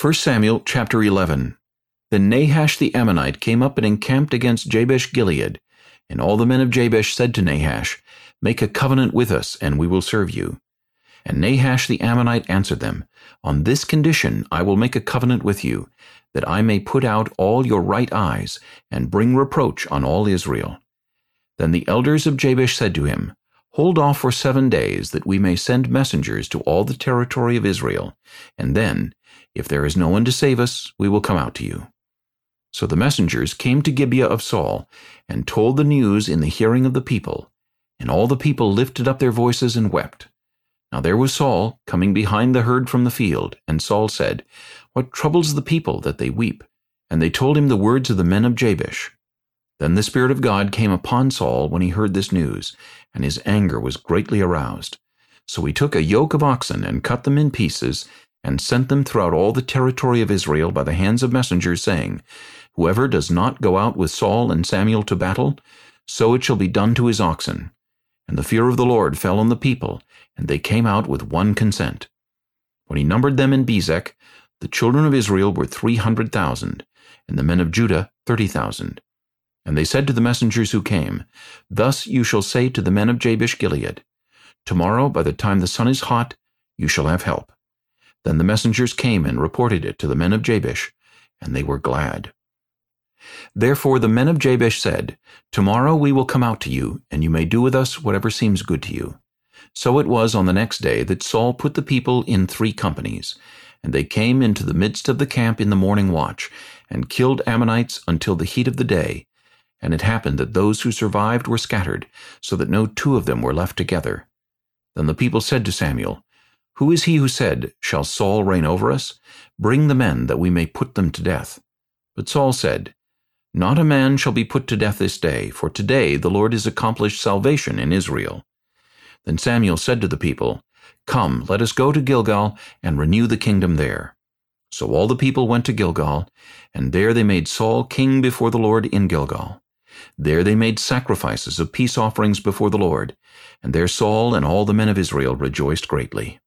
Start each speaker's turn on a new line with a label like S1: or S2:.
S1: 1 Samuel chapter 11 Then Nahash the Ammonite came up and encamped against Jabesh Gilead. And all the men of Jabesh said to Nahash, Make a covenant with us, and we will serve you. And Nahash the Ammonite answered them, On this condition I will make a covenant with you, that I may put out all your right eyes, and bring reproach on all Israel. Then the elders of Jabesh said to him, Hold off for seven days, that we may send messengers to all the territory of Israel, and then, if there is no one to save us, we will come out to you. So the messengers came to Gibeah of Saul, and told the news in the hearing of the people, and all the people lifted up their voices and wept. Now there was Saul coming behind the herd from the field, and Saul said, What troubles the people that they weep? And they told him the words of the men of Jabesh. Then the Spirit of God came upon Saul when he heard this news, and his anger was greatly aroused. So he took a yoke of oxen and cut them in pieces, and sent them throughout all the territory of Israel by the hands of messengers, saying, Whoever does not go out with Saul and Samuel to battle, so it shall be done to his oxen. And the fear of the Lord fell on the people, and they came out with one consent. When he numbered them in Bezek, the children of Israel were three hundred thousand, and the men of Judah thirty thousand. And they said to the messengers who came, Thus you shall say to the men of Jabesh Gilead, Tomorrow, by the time the sun is hot, you shall have help. Then the messengers came and reported it to the men of Jabesh, and they were glad. Therefore the men of Jabesh said, Tomorrow we will come out to you, and you may do with us whatever seems good to you. So it was on the next day that Saul put the people in three companies, and they came into the midst of the camp in the morning watch, and killed Ammonites until the heat of the day. And it happened that those who survived were scattered, so that no two of them were left together. Then the people said to Samuel, Who is he who said, Shall Saul reign over us? Bring the men, that we may put them to death. But Saul said, Not a man shall be put to death this day, for today the Lord has accomplished salvation in Israel. Then Samuel said to the people, Come, let us go to Gilgal and renew the kingdom there. So all the people went to Gilgal, and there they made Saul king before the Lord in Gilgal. There they made sacrifices of peace offerings before the Lord, and there Saul and all the men of Israel rejoiced greatly.